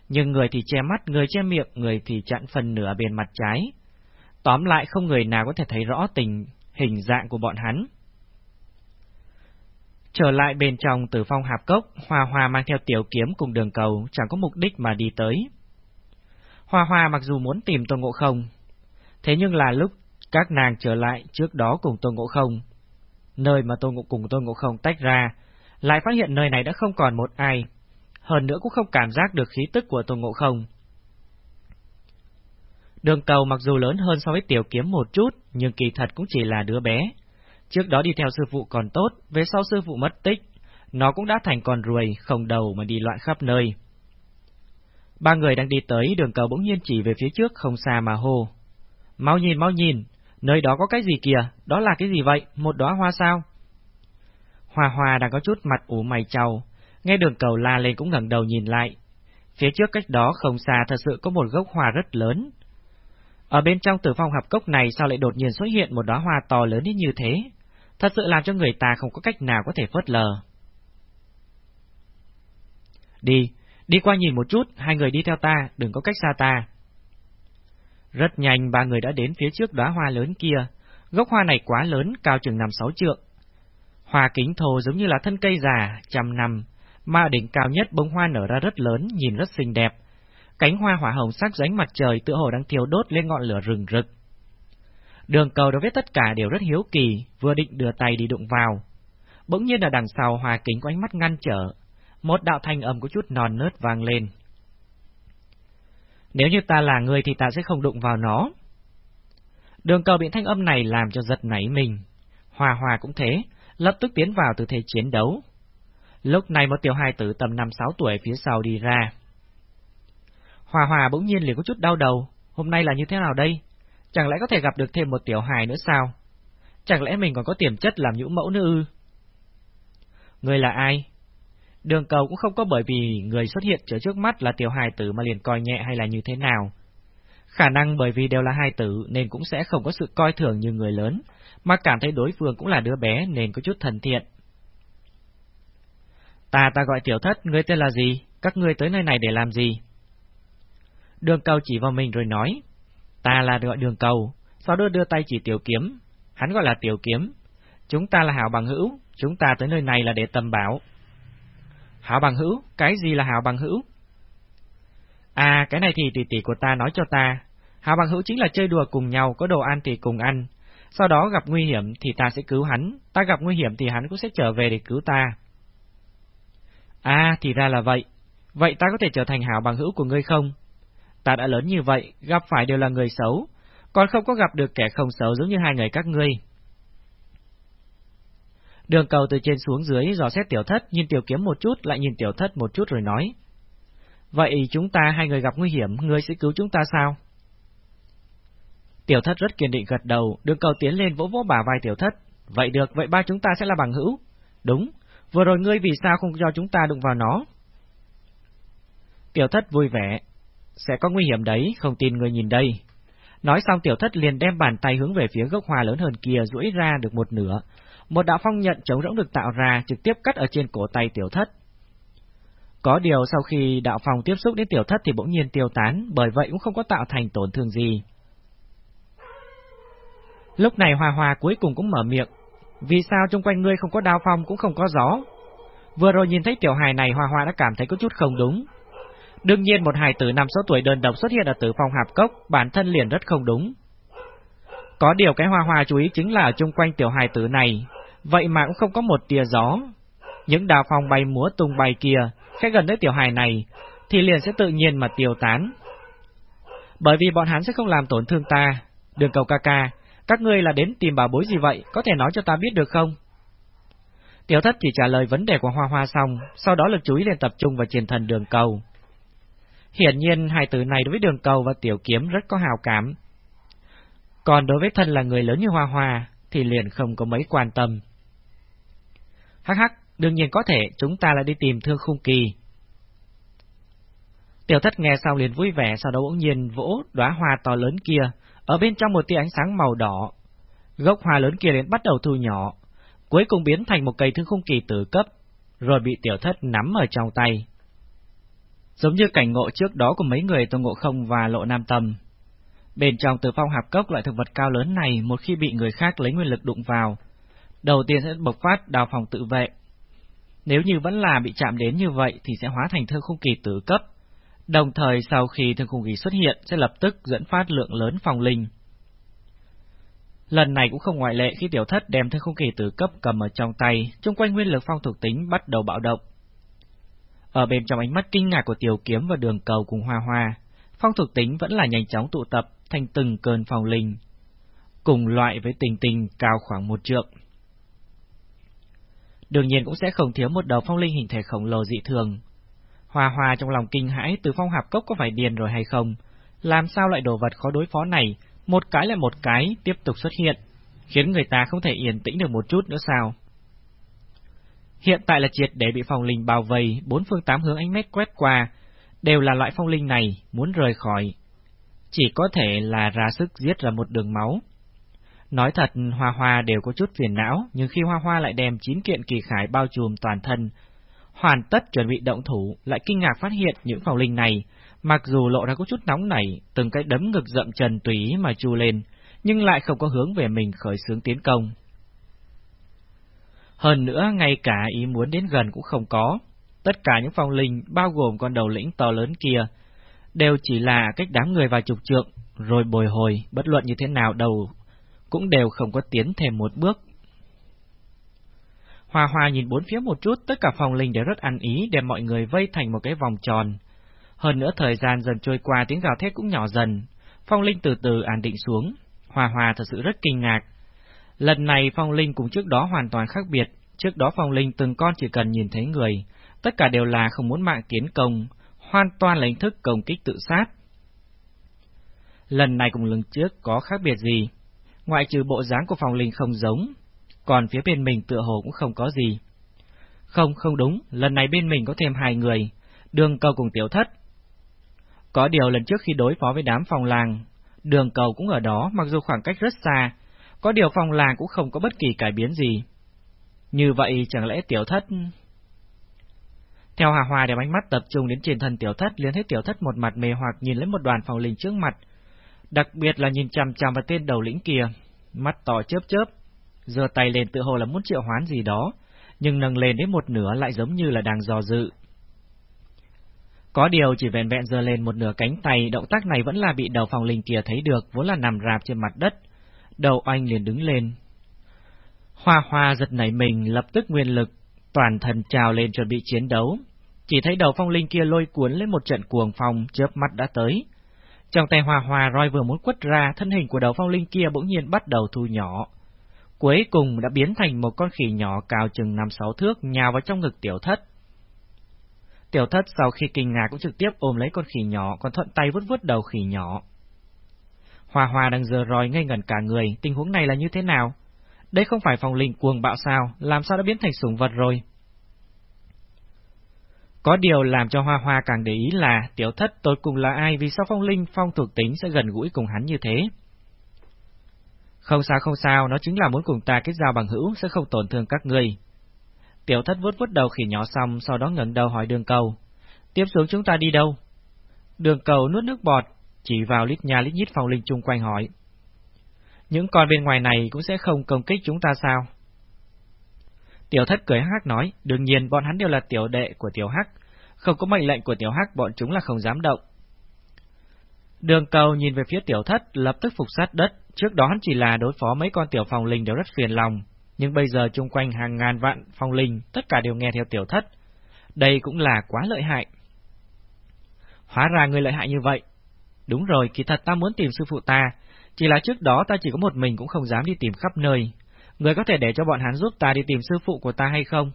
nhưng người thì che mắt, người che miệng, người thì chặn phần nửa bên mặt trái. Tóm lại không người nào có thể thấy rõ tình, hình dạng của bọn hắn. Trở lại bên trong tử phong hạp cốc, Hoa Hoa mang theo tiểu kiếm cùng đường cầu, chẳng có mục đích mà đi tới. Hoa Hoa mặc dù muốn tìm Tôn Ngộ Không, thế nhưng là lúc các nàng trở lại trước đó cùng Tôn Ngộ Không, nơi mà Tôn Ngộ cùng Tôn Ngộ Không tách ra, lại phát hiện nơi này đã không còn một ai, hơn nữa cũng không cảm giác được khí tức của Tôn Ngộ Không. Đường cầu mặc dù lớn hơn so với tiểu kiếm một chút, nhưng kỳ thật cũng chỉ là đứa bé. Trước đó đi theo sư phụ còn tốt, về sau sư phụ mất tích, nó cũng đã thành con ruồi, không đầu mà đi loạn khắp nơi. Ba người đang đi tới, đường cầu bỗng nhiên chỉ về phía trước không xa mà hô. Mau nhìn, mau nhìn, nơi đó có cái gì kìa, đó là cái gì vậy, một đóa hoa sao? Hòa Hòa đang có chút mặt ủ mày trầu, nghe đường cầu la lên cũng ngẩng đầu nhìn lại. Phía trước cách đó không xa thật sự có một gốc hoa rất lớn. Ở bên trong tử phong hạp cốc này sao lại đột nhiên xuất hiện một đóa hoa to lớn đến như thế? Thật sự làm cho người ta không có cách nào có thể phớt lờ. Đi, đi qua nhìn một chút, hai người đi theo ta, đừng có cách xa ta. Rất nhanh ba người đã đến phía trước đóa hoa lớn kia, gốc hoa này quá lớn, cao chừng năm sáu trượng. Hoa kính thô giống như là thân cây già, trăm năm, mà đỉnh cao nhất bông hoa nở ra rất lớn, nhìn rất xinh đẹp. Cánh hoa hỏa hồng sắc ránh mặt trời tựa hồ đang thiêu đốt lên ngọn lửa rừng rực. Đường cầu đối với tất cả đều rất hiếu kỳ, vừa định đưa tay đi đụng vào. Bỗng nhiên ở đằng sau hòa kính có ánh mắt ngăn trở, một đạo thanh âm có chút non nớt vang lên. Nếu như ta là người thì ta sẽ không đụng vào nó. Đường cầu bị thanh âm này làm cho giật nảy mình. Hòa hòa cũng thế, lập tức tiến vào tư thế chiến đấu. Lúc này một tiểu hài tử tầm 5-6 tuổi phía sau đi ra. Hòa hòa bỗng nhiên liền có chút đau đầu, hôm nay là như thế nào đây? Chẳng lẽ có thể gặp được thêm một tiểu hài nữa sao? Chẳng lẽ mình còn có tiềm chất làm nhũ mẫu nữa ư? Người là ai? Đường cầu cũng không có bởi vì người xuất hiện trở trước mắt là tiểu hài tử mà liền coi nhẹ hay là như thế nào. Khả năng bởi vì đều là hài tử nên cũng sẽ không có sự coi thường như người lớn, mà cảm thấy đối phương cũng là đứa bé nên có chút thần thiện. Ta ta gọi tiểu thất, ngươi tên là gì? Các ngươi tới nơi này để làm gì? Đường cầu chỉ vào mình rồi nói, Ta là gọi đường cầu, sau đó đưa tay chỉ tiểu kiếm. Hắn gọi là tiểu kiếm. Chúng ta là hảo bằng hữu, chúng ta tới nơi này là để tầm bảo. Hảo bằng hữu? Cái gì là hảo bằng hữu? À, cái này thì tỷ tỷ của ta nói cho ta. Hảo bằng hữu chính là chơi đùa cùng nhau, có đồ ăn thì cùng ăn. Sau đó gặp nguy hiểm thì ta sẽ cứu hắn, ta gặp nguy hiểm thì hắn cũng sẽ trở về để cứu ta. À, thì ra là vậy. Vậy ta có thể trở thành hảo bằng hữu của ngươi không? Ta đã lớn như vậy, gặp phải đều là người xấu, còn không có gặp được kẻ không xấu giống như hai người các ngươi. Đường cầu từ trên xuống dưới dò xét tiểu thất, nhìn tiểu kiếm một chút, lại nhìn tiểu thất một chút rồi nói. Vậy chúng ta hai người gặp nguy hiểm, ngươi sẽ cứu chúng ta sao? Tiểu thất rất kiên định gật đầu, đường cầu tiến lên vỗ vỗ bả vai tiểu thất. Vậy được, vậy ba chúng ta sẽ là bằng hữu. Đúng, vừa rồi ngươi vì sao không cho chúng ta đụng vào nó? Tiểu thất vui vẻ, sẽ có nguy hiểm đấy, không tin người nhìn đây. Nói xong tiểu thất liền đem bàn tay hướng về phía gốc hoa lớn hơn kia duỗi ra được một nửa. Một đạo phong nhận chống rỗng được tạo ra trực tiếp cắt ở trên cổ tay tiểu thất. Có điều sau khi đạo phong tiếp xúc đến tiểu thất thì bỗng nhiên tiêu tán, bởi vậy cũng không có tạo thành tổn thương gì. Lúc này hòa hòa cuối cùng cũng mở miệng, vì sao trong quanh ngươi không có đao phong cũng không có gió? Vừa rồi nhìn thấy tiểu hài này hòa hòa đã cảm thấy có chút không đúng. Đương nhiên một hài tử năm sáu tuổi đơn độc xuất hiện ở tử phong hạp cốc, bản thân liền rất không đúng. Có điều cái Hoa Hoa chú ý chính là ở chung quanh tiểu hài tử này, vậy mà cũng không có một tia gió. Những đào phong bay múa tung bay kia, khẽ gần tới tiểu hài này, thì liền sẽ tự nhiên mà tiêu tán. Bởi vì bọn hắn sẽ không làm tổn thương ta. Đường cầu ca ca, các ngươi là đến tìm bảo bối gì vậy, có thể nói cho ta biết được không? Tiểu thất chỉ trả lời vấn đề của Hoa Hoa xong, sau đó lực chú ý liền tập trung vào truyền thần đường cầu. Hiển nhiên hai từ này đối với đường cầu và tiểu kiếm rất có hào cảm. Còn đối với thân là người lớn như Hoa Hoa, thì liền không có mấy quan tâm. Hắc hắc, đương nhiên có thể chúng ta lại đi tìm thương khung kỳ. Tiểu thất nghe xong liền vui vẻ, sau đó bỗng nhiên vỗ đóa hoa to lớn kia, ở bên trong một tia ánh sáng màu đỏ. Gốc hoa lớn kia đến bắt đầu thu nhỏ, cuối cùng biến thành một cây thương khung kỳ tử cấp, rồi bị tiểu thất nắm ở trong tay. Giống như cảnh ngộ trước đó của mấy người Tôn Ngộ Không và Lộ Nam Tâm. Bên trong từ phong hạp cốc loại thực vật cao lớn này một khi bị người khác lấy nguyên lực đụng vào, đầu tiên sẽ bộc phát đào phòng tự vệ. Nếu như vẫn là bị chạm đến như vậy thì sẽ hóa thành thương khung kỳ tử cấp, đồng thời sau khi thương khung kỳ xuất hiện sẽ lập tức dẫn phát lượng lớn phòng linh. Lần này cũng không ngoại lệ khi tiểu thất đem thương khung kỳ tử cấp cầm ở trong tay, chung quanh nguyên lực phong thuộc tính bắt đầu bạo động. Ở bên trong ánh mắt kinh ngạc của tiểu kiếm và đường cầu cùng hoa hoa, phong thuộc tính vẫn là nhanh chóng tụ tập thành từng cơn phòng linh, cùng loại với tình tình cao khoảng một trượng. Đương nhiên cũng sẽ không thiếu một đầu phong linh hình thể khổng lồ dị thường. Hoa hoa trong lòng kinh hãi từ phong hạp cốc có phải điền rồi hay không? Làm sao loại đồ vật khó đối phó này, một cái lại một cái tiếp tục xuất hiện, khiến người ta không thể yên tĩnh được một chút nữa sao? Hiện tại là triệt để bị phong linh bao vây, bốn phương tám hướng ánh mắt quét qua, đều là loại phong linh này, muốn rời khỏi. Chỉ có thể là ra sức giết ra một đường máu. Nói thật, Hoa Hoa đều có chút phiền não, nhưng khi Hoa Hoa lại đem chín kiện kỳ khải bao trùm toàn thân, hoàn tất chuẩn bị động thủ, lại kinh ngạc phát hiện những phong linh này, mặc dù lộ ra có chút nóng nảy, từng cái đấm ngực dậm trần tùy mà chu lên, nhưng lại không có hướng về mình khởi xướng tiến công. Hơn nữa, ngay cả ý muốn đến gần cũng không có. Tất cả những phong linh, bao gồm con đầu lĩnh to lớn kia, đều chỉ là cách đám người vào trục trượng, rồi bồi hồi, bất luận như thế nào đầu, cũng đều không có tiến thêm một bước. Hoa hoa nhìn bốn phía một chút, tất cả phong linh đều rất ăn ý đem mọi người vây thành một cái vòng tròn. Hơn nữa thời gian dần trôi qua tiếng gào thét cũng nhỏ dần, phong linh từ từ an định xuống. Hoa hoa thật sự rất kinh ngạc, Lần này phong linh cùng trước đó hoàn toàn khác biệt, trước đó phong linh từng con chỉ cần nhìn thấy người, tất cả đều là không muốn mạng tiến công, hoàn toàn là hình thức công kích tự sát. Lần này cùng lần trước có khác biệt gì? Ngoại trừ bộ dáng của phòng linh không giống, còn phía bên mình tựa hồ cũng không có gì. Không, không đúng, lần này bên mình có thêm hai người, đường cầu cùng tiểu thất. Có điều lần trước khi đối phó với đám phòng làng, đường cầu cũng ở đó mặc dù khoảng cách rất xa, có điều phòng làng cũng không có bất kỳ cải biến gì. Như vậy chẳng lẽ tiểu thất... Theo Hà Hòa đem ánh mắt tập trung đến trên thân tiểu thất, liền thấy tiểu thất một mặt mê hoặc nhìn lấy một đoàn phòng linh trước mặt. Đặc biệt là nhìn chằm chằm vào tên đầu lĩnh kia, mắt to chớp chớp, giơ tay lên tự hồ là muốn triệu hoán gì đó, nhưng nâng lên đến một nửa lại giống như là đang dò dự. Có điều chỉ vẹn vẹn giơ lên một nửa cánh tay, động tác này vẫn là bị đầu phòng linh kia thấy được, vốn là nằm rạp trên mặt đất, đầu anh liền đứng lên. Hoa hoa giật nảy mình, lập tức nguyên lực, toàn thần trào lên chuẩn bị chiến đấu. Chỉ thấy đầu phong linh kia lôi cuốn lên một trận cuồng phong, chớp mắt đã tới. Trong tay hòa hòa roi vừa muốn quất ra, thân hình của đầu phong linh kia bỗng nhiên bắt đầu thu nhỏ. Cuối cùng đã biến thành một con khỉ nhỏ cao chừng năm sáu thước nhào vào trong ngực tiểu thất. Tiểu thất sau khi kinh ngạc cũng trực tiếp ôm lấy con khỉ nhỏ, còn thuận tay vút vút đầu khỉ nhỏ. hòa hòa đang giờ roi ngây ngẩn cả người, tình huống này là như thế nào? Đây không phải phòng linh cuồng bạo sao, làm sao đã biến thành sủng vật rồi? Có điều làm cho Hoa Hoa càng để ý là tiểu thất tôi cùng là ai vì sao phong linh phong thuộc tính sẽ gần gũi cùng hắn như thế. Không sao không sao, nó chính là muốn cùng ta kết giao bằng hữu sẽ không tổn thương các ngươi. Tiểu thất vuốt vuốt đầu khỉ nhỏ xong, sau đó ngẩng đầu hỏi đường cầu. Tiếp xuống chúng ta đi đâu? Đường cầu nuốt nước bọt, chỉ vào lít nhà lít nhít phong linh chung quanh hỏi. Những con bên ngoài này cũng sẽ không công kích chúng ta sao? Tiểu thất cười hắc nói, đương nhiên bọn hắn đều là tiểu đệ của tiểu hắc, không có mệnh lệnh của tiểu hắc bọn chúng là không dám động. Đường cầu nhìn về phía tiểu thất, lập tức phục sát đất, trước đó hắn chỉ là đối phó mấy con tiểu Phòng linh đều rất phiền lòng, nhưng bây giờ chung quanh hàng ngàn vạn phong linh, tất cả đều nghe theo tiểu thất. Đây cũng là quá lợi hại. Hóa ra người lợi hại như vậy. Đúng rồi, kỳ thật ta muốn tìm sư phụ ta, chỉ là trước đó ta chỉ có một mình cũng không dám đi tìm khắp nơi. Người có thể để cho bọn hắn giúp ta đi tìm sư phụ của ta hay không?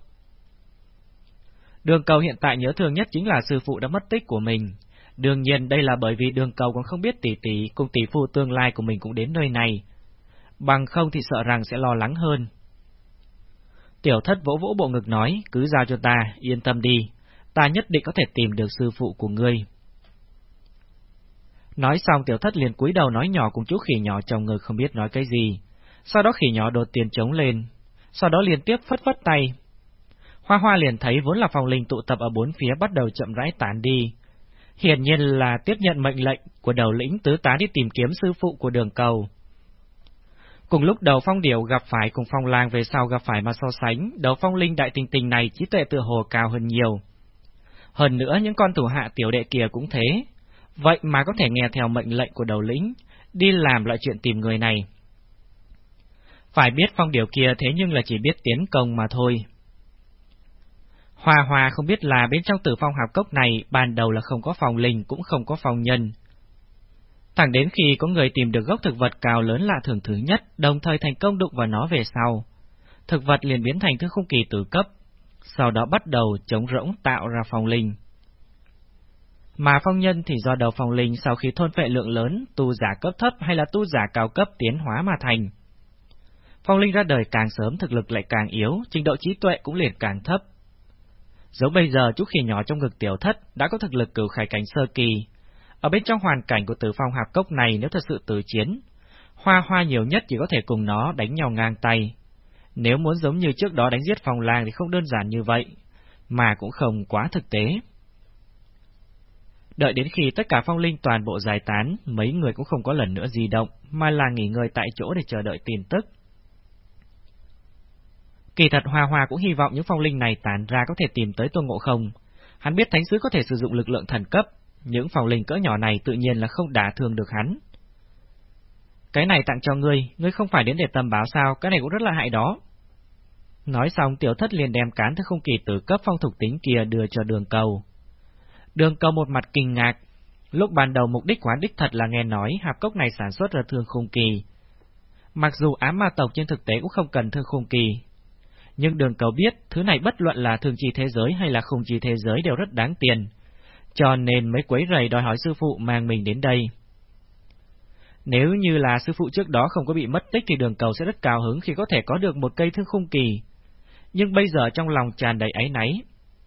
Đường cầu hiện tại nhớ thương nhất chính là sư phụ đã mất tích của mình. Đương nhiên đây là bởi vì đường cầu còn không biết tỷ tỷ cùng tỷ phu tương lai của mình cũng đến nơi này. Bằng không thì sợ rằng sẽ lo lắng hơn. Tiểu thất vỗ vỗ bộ ngực nói, cứ giao cho ta, yên tâm đi, ta nhất định có thể tìm được sư phụ của ngươi. Nói xong tiểu thất liền cúi đầu nói nhỏ cùng chú khỉ nhỏ trong ngực không biết nói cái gì. Sau đó khỉ nhỏ đột tiền trống lên, sau đó liên tiếp phất phất tay. Hoa hoa liền thấy vốn là phòng linh tụ tập ở bốn phía bắt đầu chậm rãi tán đi. Hiển nhiên là tiếp nhận mệnh lệnh của đầu lĩnh tứ tá đi tìm kiếm sư phụ của đường cầu. Cùng lúc đầu phong điểu gặp phải cùng phong lang về sau gặp phải mà so sánh, đầu phong linh đại tình tình này trí tuệ tựa hồ cao hơn nhiều. Hơn nữa những con thủ hạ tiểu đệ kia cũng thế, vậy mà có thể nghe theo mệnh lệnh của đầu lĩnh, đi làm loại chuyện tìm người này. Phải biết phong điều kia thế nhưng là chỉ biết tiến công mà thôi. Hòa hòa không biết là bên trong tử phong hạp cốc này ban đầu là không có phòng linh cũng không có phòng nhân. Thẳng đến khi có người tìm được gốc thực vật cao lớn lạ thường thứ nhất, đồng thời thành công đụng vào nó về sau. Thực vật liền biến thành thứ không kỳ tử cấp, sau đó bắt đầu chống rỗng tạo ra phòng linh. Mà phong nhân thì do đầu phong linh sau khi thôn phệ lượng lớn, tu giả cấp thấp hay là tu giả cao cấp tiến hóa mà thành. Phong linh ra đời càng sớm thực lực lại càng yếu, trình độ trí tuệ cũng liền càng thấp. Giống bây giờ chút khi nhỏ trong ngực tiểu thất đã có thực lực cửu khải cảnh sơ kỳ. Ở bên trong hoàn cảnh của tử phong hạp cốc này nếu thật sự tử chiến, hoa hoa nhiều nhất chỉ có thể cùng nó đánh nhau ngang tay. Nếu muốn giống như trước đó đánh giết phong làng thì không đơn giản như vậy, mà cũng không quá thực tế. Đợi đến khi tất cả phong linh toàn bộ giải tán, mấy người cũng không có lần nữa di động, mà là nghỉ ngơi tại chỗ để chờ đợi tin tức. Kỳ thật Hoa Hoa cũng hy vọng những phong linh này tản ra có thể tìm tới Tôn Ngộ Không. Hắn biết Thánh Sứ có thể sử dụng lực lượng thần cấp, những phong linh cỡ nhỏ này tự nhiên là không đả thương được hắn. Cái này tặng cho ngươi, ngươi không phải đến để tầm báo sao, cái này cũng rất là hại đó. Nói xong tiểu thất liền đem cán thứ không kỳ tử cấp phong thục tính kia đưa cho đường cầu. Đường cầu một mặt kinh ngạc. Lúc ban đầu mục đích quán đích thật là nghe nói hạp cốc này sản xuất ra thương khung kỳ. Mặc dù ám ma tộc trên thực tế cũng không cần thương khung kỳ. Nhưng đường cầu biết thứ này bất luận là thường chi thế giới hay là khung chi thế giới đều rất đáng tiền. Cho nên mới quấy rầy đòi hỏi sư phụ mang mình đến đây. Nếu như là sư phụ trước đó không có bị mất tích thì đường cầu sẽ rất cao hứng khi có thể có được một cây thương khung kỳ. Nhưng bây giờ trong lòng tràn đầy áy náy,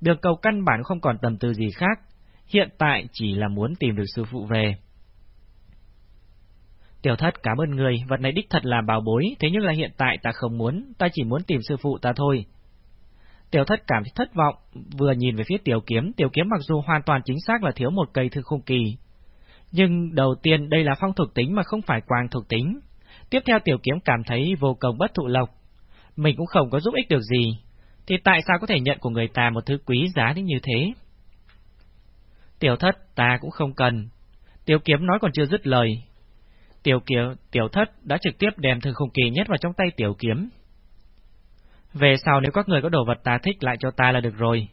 đường cầu căn bản không còn tầm tư gì khác, hiện tại chỉ là muốn tìm được sư phụ về. Tiểu thất cảm ơn người, vật này đích thật là bảo bối, thế nhưng là hiện tại ta không muốn, ta chỉ muốn tìm sư phụ ta thôi. Tiểu thất cảm thấy thất vọng, vừa nhìn về phía tiểu kiếm, tiểu kiếm mặc dù hoàn toàn chính xác là thiếu một cây thư khung kỳ. Nhưng đầu tiên đây là phong thuộc tính mà không phải quang thuộc tính. Tiếp theo tiểu kiếm cảm thấy vô cùng bất thụ lộc. Mình cũng không có giúp ích được gì, thì tại sao có thể nhận của người ta một thứ quý giá đến như thế? Tiểu thất ta cũng không cần. Tiểu kiếm nói còn chưa dứt lời. Tiểu Kiều, tiểu thất đã trực tiếp đem thư không kỳ nhét vào trong tay tiểu kiếm. Về sau nếu các người có đồ vật ta thích lại cho ta là được rồi.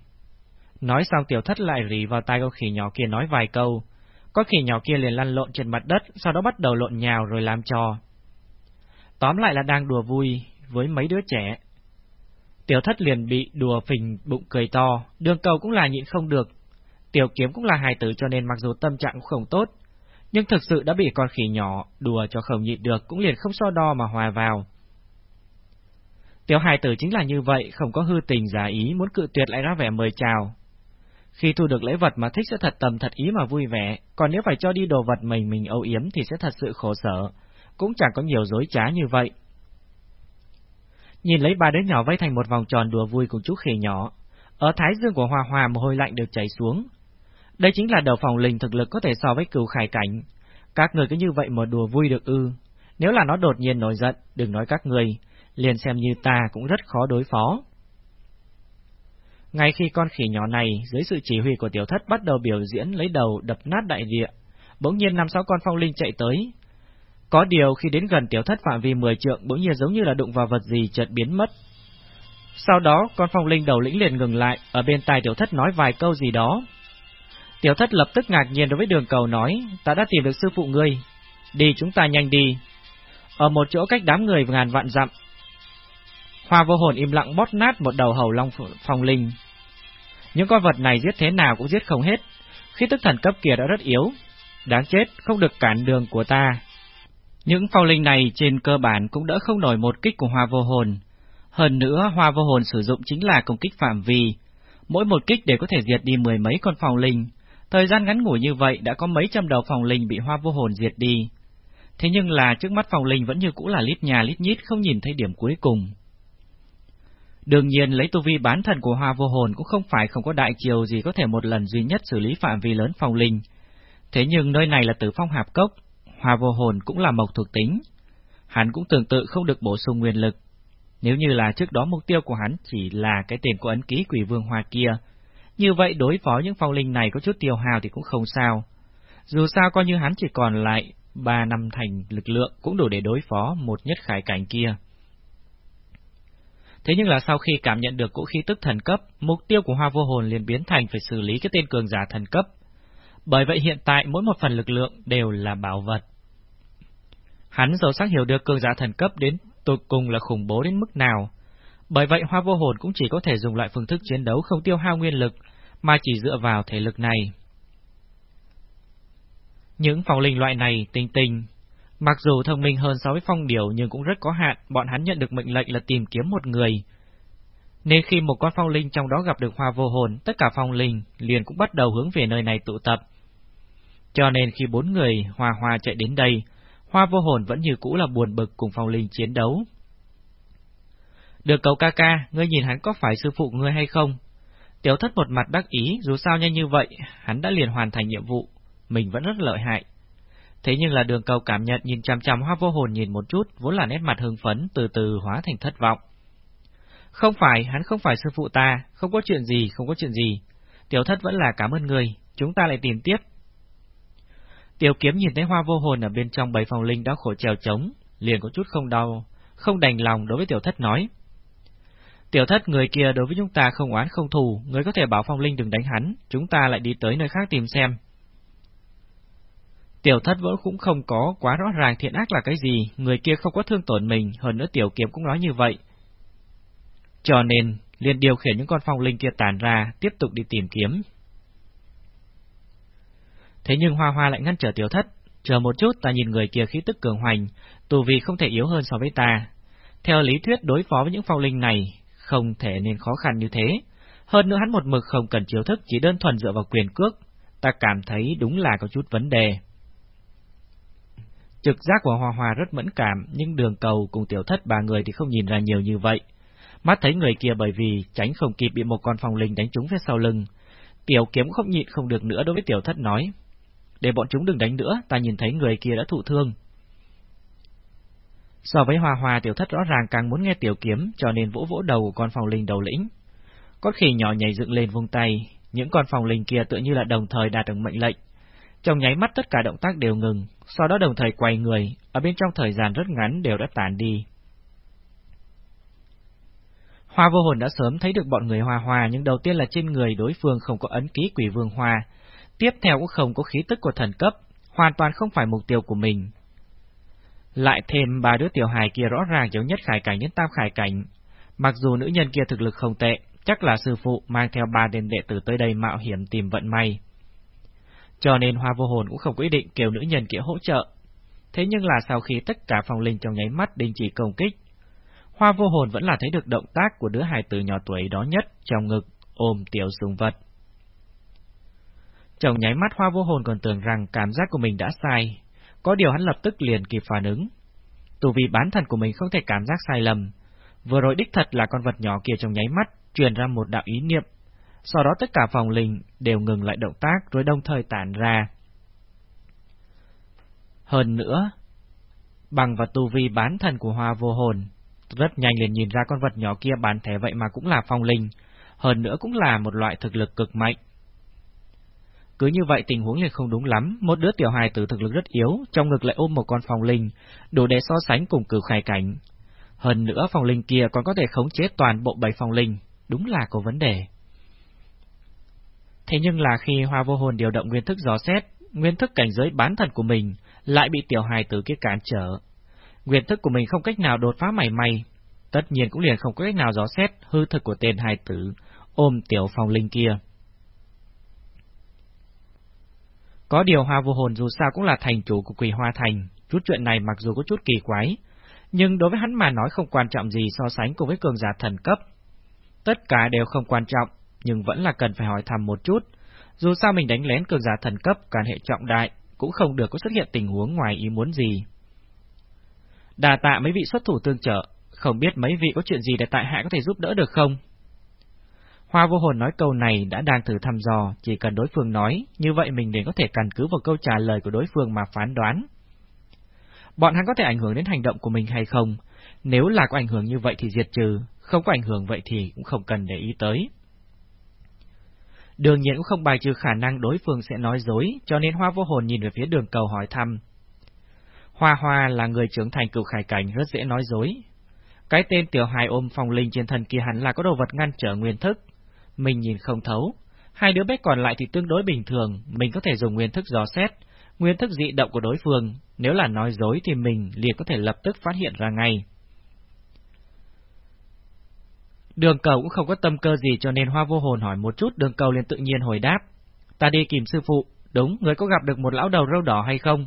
Nói xong tiểu thất lại rỉ vào tay con khỉ nhỏ kia nói vài câu. Con khỉ nhỏ kia liền lăn lộn trên mặt đất, sau đó bắt đầu lộn nhào rồi làm trò. Tóm lại là đang đùa vui với mấy đứa trẻ. Tiểu thất liền bị đùa phình bụng cười to, đường cầu cũng là nhịn không được, Tiểu kiếm cũng là hài tử cho nên mặc dù tâm trạng cũng không tốt, nhưng thực sự đã bị con khỉ nhỏ đùa cho không nhịn được cũng liền không so đo mà hòa vào. Tiểu hài tử chính là như vậy, không có hư tình giả ý muốn cự tuyệt lại ra vẻ mời chào. Khi thu được lễ vật mà thích sẽ thật tầm thật ý mà vui vẻ, còn nếu phải cho đi đồ vật mình mình âu yếm thì sẽ thật sự khổ sở, cũng chẳng có nhiều dối trá như vậy. Nhìn lấy ba đứa nhỏ vây thành một vòng tròn đùa vui cùng chú khỉ nhỏ, ở thái dương của hòa hòa mồ hôi lạnh được chảy xuống. Đây chính là đầu phòng linh thực lực có thể so với cửu khải cảnh. Các người cứ như vậy mà đùa vui được ư. Nếu là nó đột nhiên nổi giận, đừng nói các người, liền xem như ta cũng rất khó đối phó. Ngay khi con khỉ nhỏ này, dưới sự chỉ huy của tiểu thất bắt đầu biểu diễn lấy đầu đập nát đại địa, bỗng nhiên năm sáu con phong linh chạy tới. Có điều khi đến gần tiểu thất phạm vi 10 trượng bỗng nhiên giống như là đụng vào vật gì chợt biến mất. Sau đó, con phong linh đầu lĩnh liền ngừng lại, ở bên tai tiểu thất nói vài câu gì đó. Tiểu thất lập tức ngạc nhiên đối với đường cầu nói, ta đã tìm được sư phụ ngươi. Đi chúng ta nhanh đi. Ở một chỗ cách đám người ngàn vạn dặm, Hoa vô hồn im lặng bót nát một đầu hầu long phong linh. Những con vật này giết thế nào cũng giết không hết, khi tức thần cấp kia đã rất yếu. Đáng chết, không được cản đường của ta. Những phong linh này trên cơ bản cũng đỡ không nổi một kích của hoa vô hồn. Hơn nữa, hoa vô hồn sử dụng chính là công kích phạm vi. Mỗi một kích đều có thể diệt đi mười mấy con phong linh. Thời gian ngắn ngủi như vậy đã có mấy trăm đầu phòng linh bị hoa vô hồn diệt đi. Thế nhưng là trước mắt phòng linh vẫn như cũ là lít nhà lít nhít không nhìn thấy điểm cuối cùng. Đương nhiên lấy tu vi bán thần của hoa vô hồn cũng không phải không có đại chiều gì có thể một lần duy nhất xử lý phạm vi lớn phòng linh. Thế nhưng nơi này là tử phong hạp cốc, hoa vô hồn cũng là mộc thuộc tính. Hắn cũng tương tự không được bổ sung nguyên lực. Nếu như là trước đó mục tiêu của hắn chỉ là cái tiền của ấn ký quỷ vương hoa kia, như vậy đối phó những phong linh này có chút tiêu hào thì cũng không sao. Dù sao coi như hắn chỉ còn lại ba năm thành lực lượng cũng đủ để đối phó một nhất khải cảnh kia. Thế nhưng là sau khi cảm nhận được cỗ khí tức thần cấp, mục tiêu của hoa vô hồn liền biến thành phải xử lý cái tên cường giả thần cấp. Bởi vậy hiện tại mỗi một phần lực lượng đều là bảo vật. Hắn dầu sắc hiểu được cường giả thần cấp đến tột cùng là khủng bố đến mức nào. Bởi vậy hoa vô hồn cũng chỉ có thể dùng loại phương thức chiến đấu không tiêu hao nguyên lực, mà chỉ dựa vào thể lực này. Những phòng linh loại này tinh tinh, Mặc dù thông minh hơn so với phong điểu nhưng cũng rất có hạn, bọn hắn nhận được mệnh lệnh là tìm kiếm một người. Nên khi một con phong linh trong đó gặp được hoa vô hồn, tất cả phong linh liền cũng bắt đầu hướng về nơi này tụ tập. Cho nên khi bốn người hòa hòa chạy đến đây, hoa vô hồn vẫn như cũ là buồn bực cùng phong linh chiến đấu. Được cầu ca ca, ngươi nhìn hắn có phải sư phụ ngươi hay không? Tiểu thất một mặt đắc ý, dù sao nhanh như vậy, hắn đã liền hoàn thành nhiệm vụ, mình vẫn rất lợi hại. Thế nhưng là đường cầu cảm nhận nhìn chằm chằm hoa vô hồn nhìn một chút, vốn là nét mặt hưng phấn, từ từ hóa thành thất vọng. Không phải, hắn không phải sư phụ ta, không có chuyện gì, không có chuyện gì. Tiểu thất vẫn là cảm ơn người, chúng ta lại tìm tiếp. Tiểu kiếm nhìn thấy hoa vô hồn ở bên trong bầy phòng linh đã khổ trèo trống, liền có chút không đau, không đành lòng đối với tiểu thất nói. Tiểu thất người kia đối với chúng ta không oán không thù, người có thể bảo phong linh đừng đánh hắn, chúng ta lại đi tới nơi khác tìm xem. Tiểu thất vẫn cũng không có quá rõ ràng thiện ác là cái gì, người kia không có thương tổn mình, hơn nữa tiểu kiếm cũng nói như vậy. Cho nên, liền điều khiển những con phong linh kia tàn ra, tiếp tục đi tìm kiếm. Thế nhưng Hoa Hoa lại ngăn trở tiểu thất, chờ một chút ta nhìn người kia khí tức cường hoành, tù vì không thể yếu hơn so với ta. Theo lý thuyết đối phó với những phong linh này, không thể nên khó khăn như thế. Hơn nữa hắn một mực không cần chiếu thức chỉ đơn thuần dựa vào quyền cước, ta cảm thấy đúng là có chút vấn đề. Trực giác của Hoa Hoa rất mẫn cảm, nhưng đường cầu cùng tiểu thất ba người thì không nhìn ra nhiều như vậy. Mắt thấy người kia bởi vì tránh không kịp bị một con phòng linh đánh trúng phía sau lưng. Tiểu kiếm không nhịn không được nữa đối với tiểu thất nói. Để bọn chúng đừng đánh nữa, ta nhìn thấy người kia đã thụ thương. So với Hoa Hoa tiểu thất rõ ràng càng muốn nghe tiểu kiếm, cho nên vỗ vỗ đầu của con phòng linh đầu lĩnh. Có khỉ nhỏ nhảy dựng lên vung tay, những con phòng linh kia tự như là đồng thời đạt được mệnh lệnh, trong nháy mắt tất cả động tác đều ngừng, sau đó đồng thời quay người, ở bên trong thời gian rất ngắn đều đã tàn đi. Hoa vô hồn đã sớm thấy được bọn người hoa hoa, nhưng đầu tiên là trên người đối phương không có ấn ký quỷ vương hoa, tiếp theo cũng không có khí tức của thần cấp, hoàn toàn không phải mục tiêu của mình. Lại thêm ba đứa tiểu hài kia rõ ràng giống nhất khải cảnh đến tam khải cảnh, mặc dù nữ nhân kia thực lực không tệ, chắc là sư phụ mang theo ba đền đệ tử tới đây mạo hiểm tìm vận may. Cho nên hoa vô hồn cũng không quyết định kêu nữ nhân kia hỗ trợ. Thế nhưng là sau khi tất cả phòng linh trong nháy mắt đình chỉ công kích, hoa vô hồn vẫn là thấy được động tác của đứa hài tử nhỏ tuổi đó nhất trong ngực, ôm tiểu sùng vật. Trong nháy mắt hoa vô hồn còn tưởng rằng cảm giác của mình đã sai, có điều hắn lập tức liền kịp phản ứng. Tù vì bán thần của mình không thể cảm giác sai lầm. Vừa rồi đích thật là con vật nhỏ kia trong nháy mắt, truyền ra một đạo ý niệm. Sau đó tất cả phòng linh đều ngừng lại động tác rồi đồng thời tản ra. Hơn nữa, bằng và tu vi bán thần của hoa vô hồn, rất nhanh liền nhìn ra con vật nhỏ kia bán thể vậy mà cũng là phong linh, hơn nữa cũng là một loại thực lực cực mạnh. Cứ như vậy tình huống liền không đúng lắm, một đứa tiểu hài tử thực lực rất yếu, trong ngực lại ôm một con phong linh, đủ để so sánh cùng cử khai cảnh. Hơn nữa phong linh kia còn có thể khống chế toàn bộ bảy phong linh, đúng là có vấn đề. Thế nhưng là khi hoa vô hồn điều động nguyên thức gió xét, nguyên thức cảnh giới bán thần của mình lại bị tiểu hài tử kia cản trở. Nguyên thức của mình không cách nào đột phá mảy may, tất nhiên cũng liền không có cách nào gió xét hư thực của tên hài tử, ôm tiểu phong linh kia. Có điều hoa vô hồn dù sao cũng là thành chủ của quỷ hoa thành, chút chuyện này mặc dù có chút kỳ quái, nhưng đối với hắn mà nói không quan trọng gì so sánh cùng với cường giả thần cấp. Tất cả đều không quan trọng, nhưng vẫn là cần phải hỏi thăm một chút. Dù sao mình đánh lén cường giả thần cấp càn hệ trọng đại, cũng không được có xuất hiện tình huống ngoài ý muốn gì. Đà tạ mấy vị xuất thủ tương trợ, không biết mấy vị có chuyện gì để tại hạ có thể giúp đỡ được không? Hoa vô hồn nói câu này đã đang thử thăm dò, chỉ cần đối phương nói, như vậy mình liền có thể căn cứ vào câu trả lời của đối phương mà phán đoán. Bọn hắn có thể ảnh hưởng đến hành động của mình hay không? Nếu là có ảnh hưởng như vậy thì diệt trừ, không có ảnh hưởng vậy thì cũng không cần để ý tới. Đương nhiên cũng không bài trừ khả năng đối phương sẽ nói dối, cho nên Hoa vô hồn nhìn về phía đường cầu hỏi thăm. Hoa Hoa là người trưởng thành cựu khải cảnh rất dễ nói dối. Cái tên tiểu hài ôm phòng linh trên thần kia hắn là có đồ vật ngăn trở nguyên thức, mình nhìn không thấu. Hai đứa bé còn lại thì tương đối bình thường, mình có thể dùng nguyên thức dò xét, nguyên thức dị động của đối phương, nếu là nói dối thì mình liền có thể lập tức phát hiện ra ngay. Đường cầu cũng không có tâm cơ gì cho nên hoa vô hồn hỏi một chút đường cầu liền tự nhiên hồi đáp. Ta đi kìm sư phụ, đúng, người có gặp được một lão đầu râu đỏ hay không?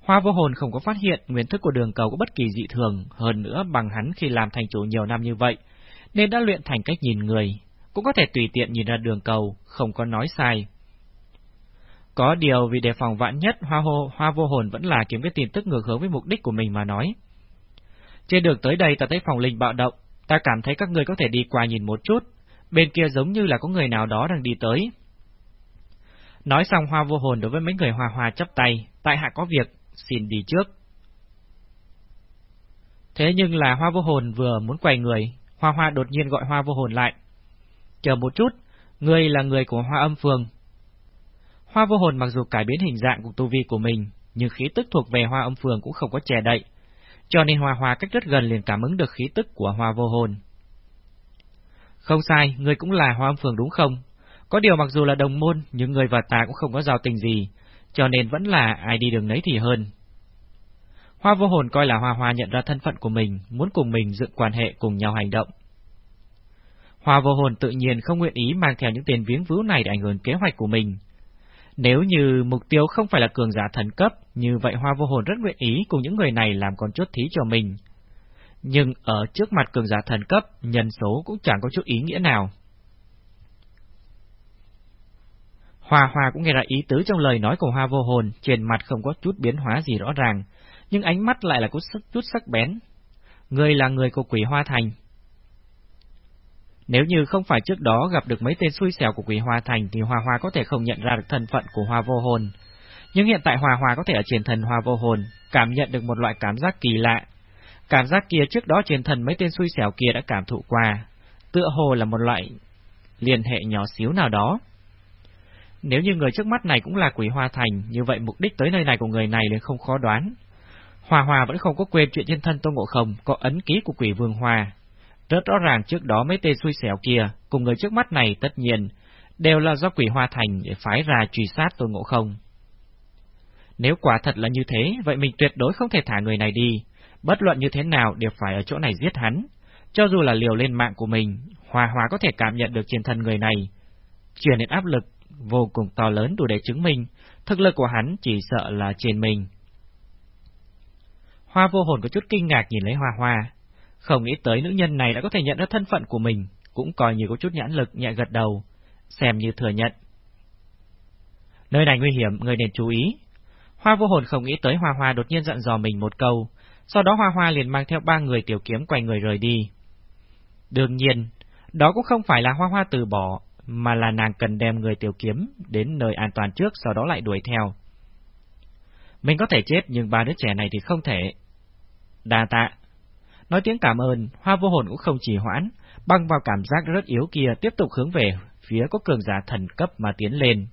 Hoa vô hồn không có phát hiện nguyên thức của đường cầu có bất kỳ dị thường, hơn nữa bằng hắn khi làm thành chủ nhiều năm như vậy, nên đã luyện thành cách nhìn người, cũng có thể tùy tiện nhìn ra đường cầu, không có nói sai. Có điều vì đề phòng vạn nhất, hoa, hô, hoa vô hồn vẫn là kiếm cái tin tức ngược hướng với mục đích của mình mà nói. Trên đường tới đây ta thấy phòng linh bạo động, ta cảm thấy các người có thể đi qua nhìn một chút, bên kia giống như là có người nào đó đang đi tới. Nói xong hoa vô hồn đối với mấy người hòa hòa chấp tay, tại hạ có việc, xin đi trước. Thế nhưng là hoa vô hồn vừa muốn quay người, Hoa Hoa đột nhiên gọi Hoa vô hồn lại. Chờ một chút, ngươi là người của Hoa âm phường. Hoa vô hồn mặc dù cải biến hình dạng của tu vi của mình, nhưng khí tức thuộc về Hoa âm phường cũng không có che đậy, cho nên Hoa Hoa cách rất gần liền cảm ứng được khí tức của Hoa vô hồn. Không sai, ngươi cũng là Hoa âm phường đúng không? Có điều mặc dù là đồng môn, nhưng người và ta cũng không có giao tình gì, cho nên vẫn là ai đi đường nấy thì hơn. Hoa vô hồn coi là Hoa Hoa nhận ra thân phận của mình, muốn cùng mình dựng quan hệ cùng nhau hành động. Hoa vô hồn tự nhiên không nguyện ý mang theo những tiền viếng vứu này để ảnh hưởng kế hoạch của mình. Nếu như mục tiêu không phải là cường giả thần cấp, như vậy Hoa vô hồn rất nguyện ý cùng những người này làm con chốt thí cho mình. Nhưng ở trước mặt cường giả thần cấp, nhân số cũng chẳng có chút ý nghĩa nào. Hoa Hoa cũng nghe ra ý tứ trong lời nói của Hoa vô hồn, trên mặt không có chút biến hóa gì rõ ràng, nhưng ánh mắt lại là có sức chút sắc bén. Người là người của quỷ hoa thành. Nếu như không phải trước đó gặp được mấy tên xui xẻo của quỷ hoa thành thì Hoa Hoa có thể không nhận ra được thân phận của Hoa vô hồn. Nhưng hiện tại Hoa Hoa có thể ở truyền thần Hoa vô hồn, cảm nhận được một loại cảm giác kỳ lạ. Cảm giác kia trước đó truyền thần mấy tên xui xẻo kia đã cảm thụ qua, tựa hồ là một loại liên hệ nhỏ xíu nào đó. Nếu như người trước mắt này cũng là quỷ hoa thành, như vậy mục đích tới nơi này của người này liền không khó đoán. Hòa Hòa vẫn không có quên chuyện nhân thân Tô Ngộ Không có ấn ký của quỷ vương Hòa. Rất rõ ràng trước đó mấy tên xui xẻo kia, cùng người trước mắt này tất nhiên, đều là do quỷ Hoa Thành để phái ra truy sát Tô Ngộ Không. Nếu quả thật là như thế, vậy mình tuyệt đối không thể thả người này đi, bất luận như thế nào đều phải ở chỗ này giết hắn. Cho dù là liều lên mạng của mình, Hòa Hòa có thể cảm nhận được trên thân người này, truyền đến áp lực vô cùng to lớn đủ để chứng minh thực lực của hắn chỉ sợ là trên mình. Hoa vô hồn có chút kinh ngạc nhìn lấy Hoa Hoa. Không nghĩ tới nữ nhân này đã có thể nhận ra thân phận của mình, cũng coi như có chút nhãn lực nhẹ gật đầu, xem như thừa nhận. Nơi này nguy hiểm, người nên chú ý. Hoa vô hồn không nghĩ tới Hoa Hoa đột nhiên dặn dò mình một câu, sau đó Hoa Hoa liền mang theo ba người tiểu kiếm quay người rời đi. Đương nhiên, đó cũng không phải là Hoa Hoa từ bỏ, mà là nàng cần đem người tiểu kiếm đến nơi an toàn trước sau đó lại đuổi theo. Mình có thể chết nhưng ba đứa trẻ này thì không thể. Đa tạ. Nói tiếng cảm ơn, Hoa vô hồn cũng không trì hoãn, băng vào cảm giác rất yếu kia tiếp tục hướng về phía có cường giả thần cấp mà tiến lên.